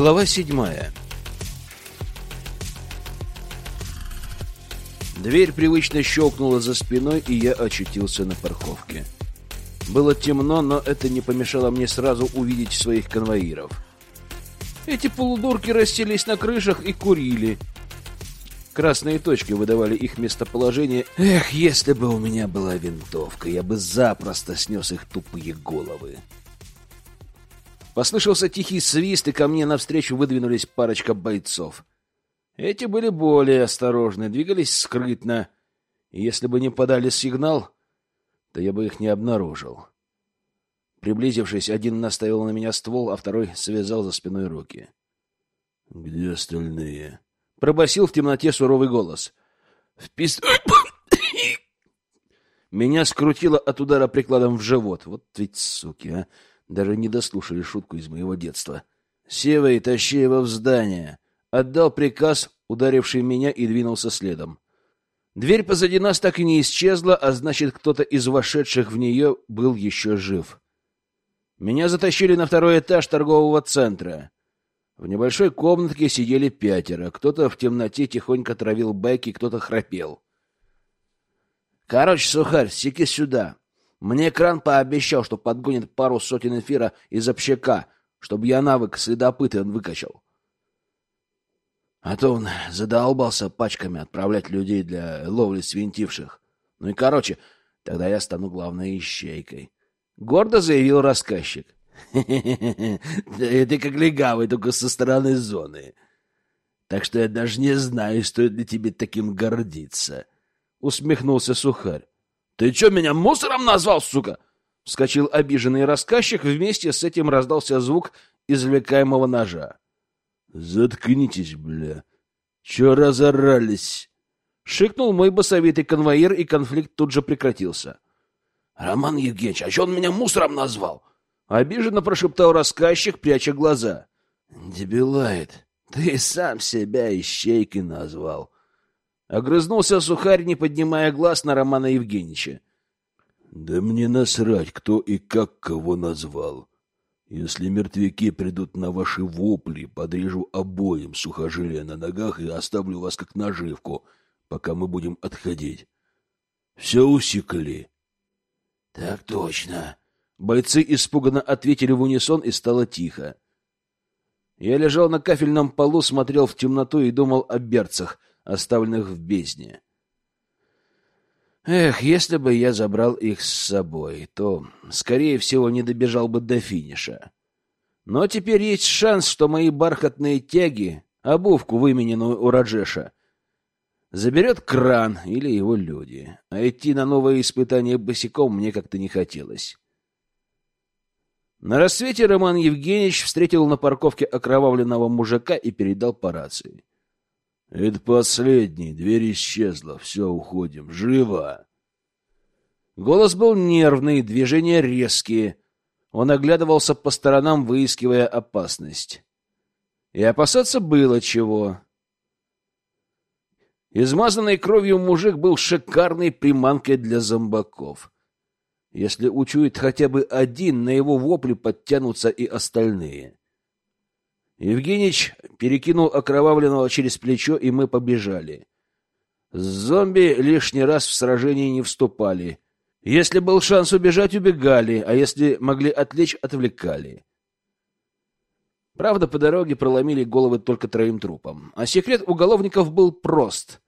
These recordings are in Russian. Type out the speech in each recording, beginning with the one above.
Глава седьмая. Дверь привычно щелкнула за спиной, и я очутился на парковке. Было темно, но это не помешало мне сразу увидеть своих конвоиров. Эти полудурки расселись на крышах и курили. Красные точки выдавали их местоположение. Эх, если бы у меня была винтовка, я бы запросто снес их тупые головы. Послышался тихий свист, и ко мне навстречу выдвинулись парочка бойцов. Эти были более осторожны, двигались скрытно, если бы не подали сигнал, то я бы их не обнаружил. Приблизившись, один наставил на меня ствол, а второй связал за спиной руки. — Где остальные? — пробасил в темноте суровый голос. — В пист... Меня скрутило от удара прикладом в живот. Вот ведь суки, а! Даже не дослушали шутку из моего детства. «Сева и тащи его в здание!» Отдал приказ, ударивший меня, и двинулся следом. Дверь позади нас так и не исчезла, а значит, кто-то из вошедших в нее был еще жив. Меня затащили на второй этаж торгового центра. В небольшой комнатке сидели пятеро. Кто-то в темноте тихонько травил байки, кто-то храпел. «Короче, сухарь, секи сюда!» Мне кран пообещал, что подгонит пару сотен эфира из общака, чтобы я навык следопыта выкачал. А то он задолбался пачками отправлять людей для ловли свинтивших. Ну и короче, тогда я стану главной ищейкой. Гордо заявил рассказчик. Ты как легавый, только со стороны зоны. Так что я даже не знаю, стоит ли тебе таким гордиться. Усмехнулся Сухарь. «Ты что, меня мусором назвал, сука?» Вскочил обиженный рассказчик, вместе с этим раздался звук извлекаемого ножа. «Заткнитесь, бля! Чё разорались?» Шикнул мой басовитый конвоир, и конфликт тут же прекратился. «Роман Евгеньевич, а чё он меня мусором назвал?» Обиженно прошептал рассказчик, пряча глаза. «Дебилает, ты сам себя ищейкой назвал. Огрызнулся сухарь, не поднимая глаз на Романа Евгеньевича. Да мне насрать, кто и как кого назвал. Если мертвяки придут на ваши вопли, подрежу обоим сухожилия на ногах и оставлю вас как наживку, пока мы будем отходить. Все усекли. Так точно. Бойцы испуганно ответили в унисон, и стало тихо. Я лежал на кафельном полу, смотрел в темноту и думал о берцах — оставленных в бездне. Эх, если бы я забрал их с собой, то, скорее всего, не добежал бы до финиша. Но теперь есть шанс, что мои бархатные тяги, обувку, вымененную у Раджеша, заберет кран или его люди. А идти на новое испытание босиком мне как-то не хотелось. На рассвете Роман Евгеньевич встретил на парковке окровавленного мужика и передал по рации. Это последний, дверь исчезла, все, уходим, живо. Голос был нервный, движения резкие. Он оглядывался по сторонам, выискивая опасность. И опасаться было чего. Измазанный кровью мужик был шикарной приманкой для зомбаков. Если учует хотя бы один, на его вопли подтянутся и остальные. Евгеньевич перекинул окровавленного через плечо, и мы побежали. Зомби лишний раз в сражении не вступали. Если был шанс убежать, убегали, а если могли отвлечь, отвлекали. Правда, по дороге проломили головы только троим трупам. А секрет уголовников был прост.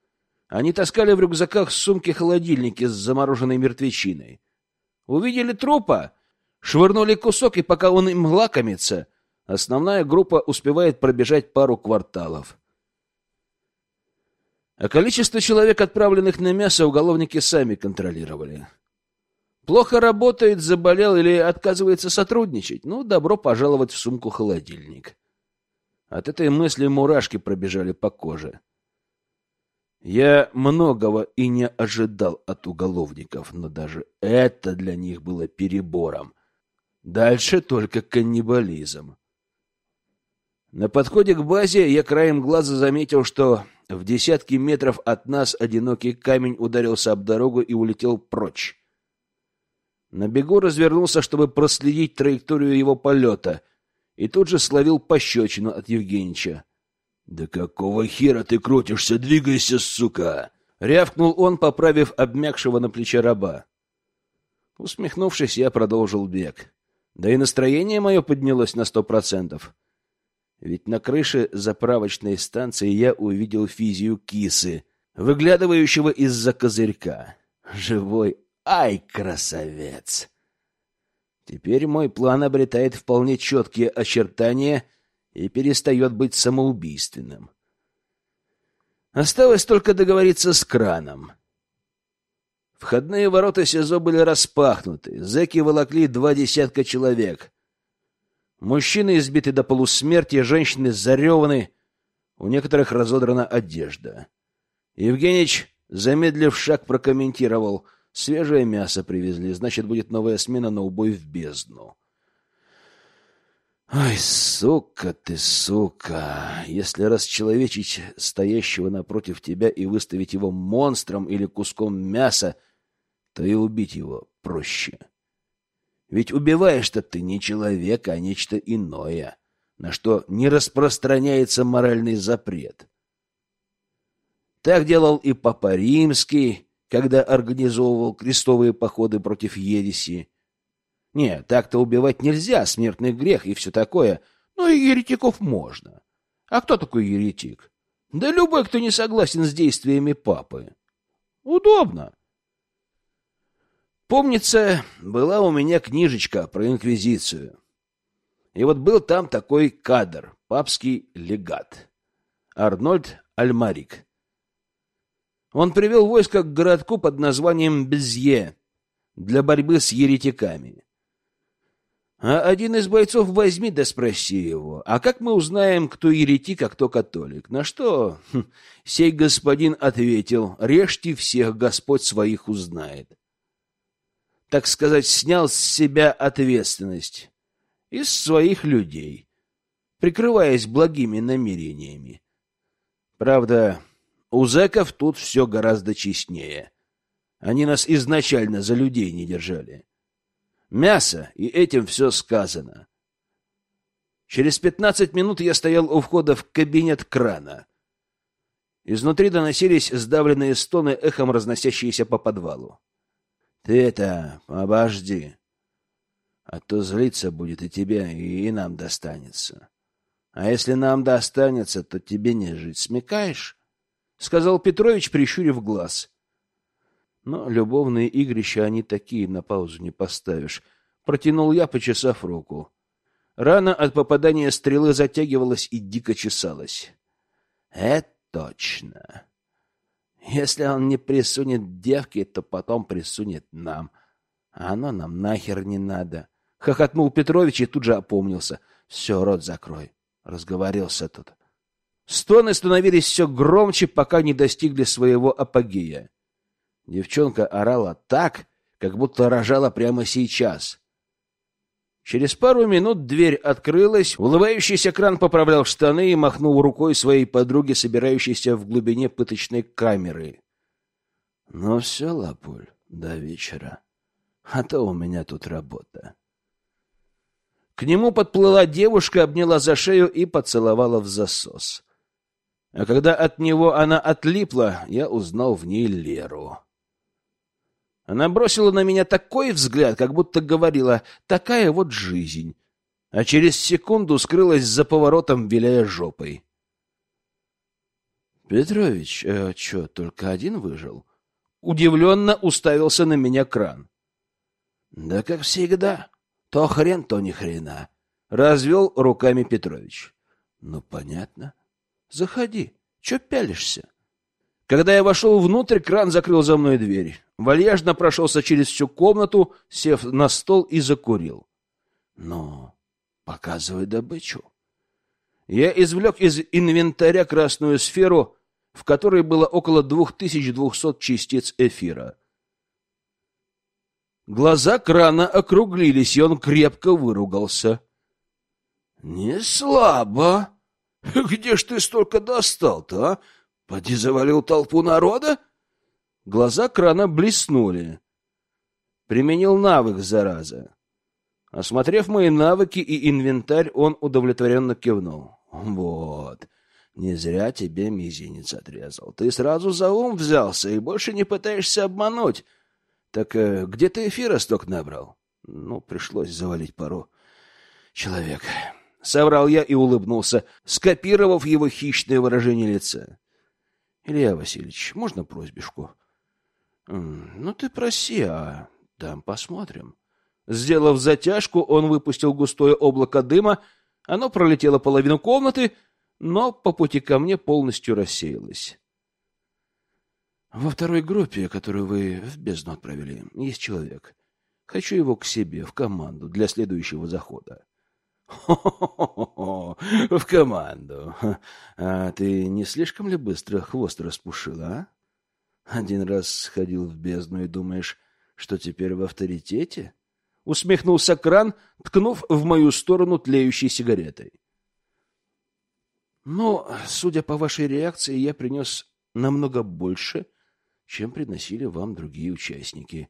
Они таскали в рюкзаках сумки-холодильники с замороженной мертвечиной. Увидели трупа, швырнули кусок, и пока он им лакомится, Основная группа успевает пробежать пару кварталов. А количество человек, отправленных на мясо, уголовники сами контролировали. Плохо работает, заболел или отказывается сотрудничать? Ну, добро пожаловать в сумку-холодильник. От этой мысли мурашки пробежали по коже. Я многого и не ожидал от уголовников, но даже это для них было перебором. Дальше только каннибализм. На подходе к базе я краем глаза заметил, что в десятки метров от нас одинокий камень ударился об дорогу и улетел прочь. На бегу развернулся, чтобы проследить траекторию его полета, и тут же словил пощечину от Евгеньевича. «Да какого хера ты крутишься? Двигайся, сука!» — рявкнул он, поправив обмякшего на плече раба. Усмехнувшись, я продолжил бег. Да и настроение мое поднялось на сто процентов. Ведь на крыше заправочной станции я увидел физию кисы, выглядывающего из-за козырька. Живой, ай, красавец! Теперь мой план обретает вполне четкие очертания и перестает быть самоубийственным. Осталось только договориться с краном. Входные ворота СИЗО были распахнуты. Зэки волокли два десятка человек. Мужчины избиты до полусмерти, женщины зареваны. У некоторых разодрана одежда. Евгеньевич, замедлив шаг, прокомментировал. Свежее мясо привезли, значит, будет новая смена на убой в бездну. Ай, сука ты, сука! Если расчеловечить стоящего напротив тебя и выставить его монстром или куском мяса, то и убить его проще. Ведь убиваешь-то ты не человека, а нечто иное, на что не распространяется моральный запрет. Так делал и Папа Римский, когда организовывал крестовые походы против ереси. Не, так-то убивать нельзя, смертный грех и все такое, но и еретиков можно. А кто такой еретик? Да любой, кто не согласен с действиями папы. Удобно. Помнится, была у меня книжечка про инквизицию. И вот был там такой кадр, папский легат. Арнольд Альмарик. Он привел войско к городку под названием Безье для борьбы с еретиками. А один из бойцов возьми да спроси его, а как мы узнаем, кто еретик, а кто католик? На что хм, сей господин ответил, режьте всех, Господь своих узнает так сказать, снял с себя ответственность из своих людей, прикрываясь благими намерениями. Правда, у зэков тут все гораздо честнее. Они нас изначально за людей не держали. Мясо, и этим все сказано. Через пятнадцать минут я стоял у входа в кабинет крана. Изнутри доносились сдавленные стоны, эхом разносящиеся по подвалу. Ты это, обожди. А то злиться будет и тебе, и нам достанется. А если нам достанется, то тебе не жить. Смекаешь? Сказал Петрович, прищурив глаз. Но любовные игрища они такие, на паузу не поставишь. Протянул я, почесав руку. Рана от попадания стрелы затягивалась и дико чесалась. Это точно. Если он не присунет девке, то потом присунет нам. А оно нам нахер не надо. Хохотнул Петрович и тут же опомнился. Все, рот закрой. Разговорился тут. Стоны становились все громче, пока не достигли своего апогея. Девчонка орала так, как будто рожала прямо сейчас. Через пару минут дверь открылась, улыбающийся кран поправлял штаны и махнул рукой своей подруге, собирающейся в глубине пыточной камеры. — Ну все, Лапуль, до вечера. А то у меня тут работа. К нему подплыла девушка, обняла за шею и поцеловала в засос. А когда от него она отлипла, я узнал в ней Леру. Она бросила на меня такой взгляд, как будто говорила «такая вот жизнь», а через секунду скрылась за поворотом, виляя жопой. «Петрович, э, что, только один выжил?» Удивленно уставился на меня кран. «Да как всегда. То хрен, то ни хрена», — развел руками Петрович. «Ну, понятно. Заходи. Че пялишься?» Когда я вошел внутрь, кран закрыл за мной дверь. Вальяжно прошелся через всю комнату, сев на стол и закурил. Ну, показывай добычу. Я извлек из инвентаря красную сферу, в которой было около 2200 частиц эфира. Глаза крана округлились, и он крепко выругался. — Не слабо. Где ж ты столько достал-то, а? Поди завалил толпу народа? Глаза крана блеснули. Применил навык, зараза. Осмотрев мои навыки и инвентарь, он удовлетворенно кивнул. Вот. Не зря тебе мизинец отрезал. Ты сразу за ум взялся и больше не пытаешься обмануть. Так э, где ты эфира сток набрал? Ну, пришлось завалить пару человек. Соврал я и улыбнулся, скопировав его хищное выражение лица. Илья Васильевич, можно просьбишку? Ну, ты проси, а там посмотрим. Сделав затяжку, он выпустил густое облако дыма. Оно пролетело половину комнаты, но по пути ко мне полностью рассеялось. Во второй группе, которую вы в бездну отправили, есть человек. Хочу его к себе, в команду, для следующего захода. В команду. А ты не слишком ли быстро хвост распушила, а? Один раз сходил в бездну и думаешь, что теперь в авторитете? Усмехнулся кран, ткнув в мою сторону тлеющей сигаретой. Но, судя по вашей реакции, я принес намного больше, чем приносили вам другие участники.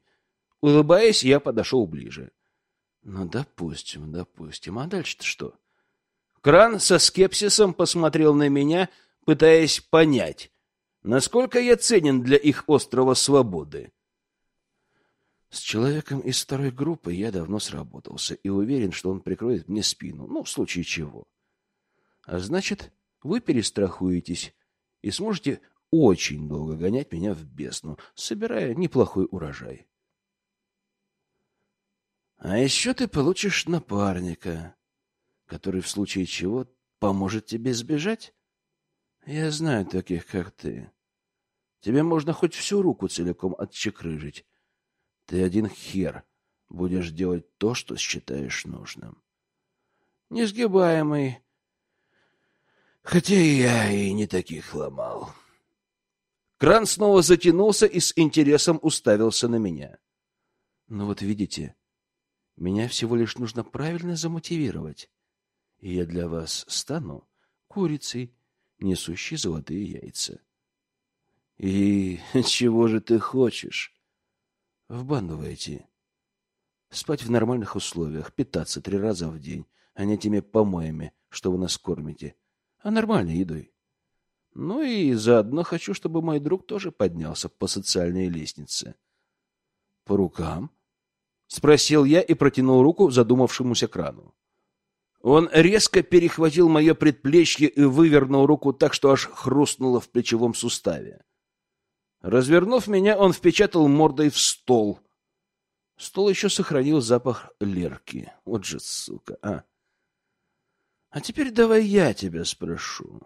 Улыбаясь, я подошел ближе. Ну, допустим, допустим. А дальше-то что? Кран со скепсисом посмотрел на меня, пытаясь понять, насколько я ценен для их острова свободы. С человеком из второй группы я давно сработался и уверен, что он прикроет мне спину, ну, в случае чего. А значит, вы перестрахуетесь и сможете очень долго гонять меня в бездну, собирая неплохой урожай. А еще ты получишь напарника, который в случае чего поможет тебе сбежать. Я знаю таких, как ты. Тебе можно хоть всю руку целиком отчекрыжить. Ты один хер будешь делать то, что считаешь нужным. Несгибаемый, Хотя я и не таких ломал. Кран снова затянулся и с интересом уставился на меня. Ну вот видите, меня всего лишь нужно правильно замотивировать, и я для вас стану курицей, несущей золотые яйца. И чего же ты хочешь? В банду войти. Спать в нормальных условиях, питаться три раза в день, а не теми помоями, что вы нас кормите а нормальной едой. Ну и заодно хочу, чтобы мой друг тоже поднялся по социальной лестнице. — По рукам? — спросил я и протянул руку задумавшемуся крану. Он резко перехватил мое предплечье и вывернул руку так, что аж хрустнуло в плечевом суставе. Развернув меня, он впечатал мордой в стол. Стол еще сохранил запах лерки. Вот же сука, а! А теперь давай я тебя спрошу.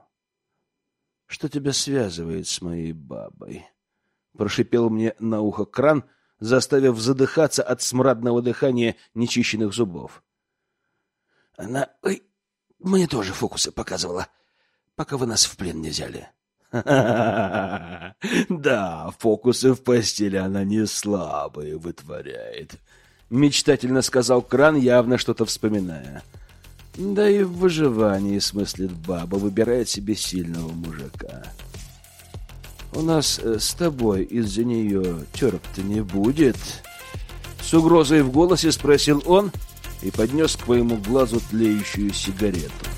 Что тебя связывает с моей бабой? Прошипел мне на ухо кран, заставив задыхаться от смрадного дыхания нечищенных зубов. Она... Ой, мне тоже фокусы показывала, пока вы нас в плен не взяли. Да, фокусы в постели она не слабые вытворяет. Мечтательно сказал кран, явно что-то вспоминая. Да и в выживании смыслит баба, выбирает себе сильного мужика. У нас э, с тобой из-за нее терп-то не будет? С угрозой в голосе спросил он и поднес к моему глазу тлеющую сигарету.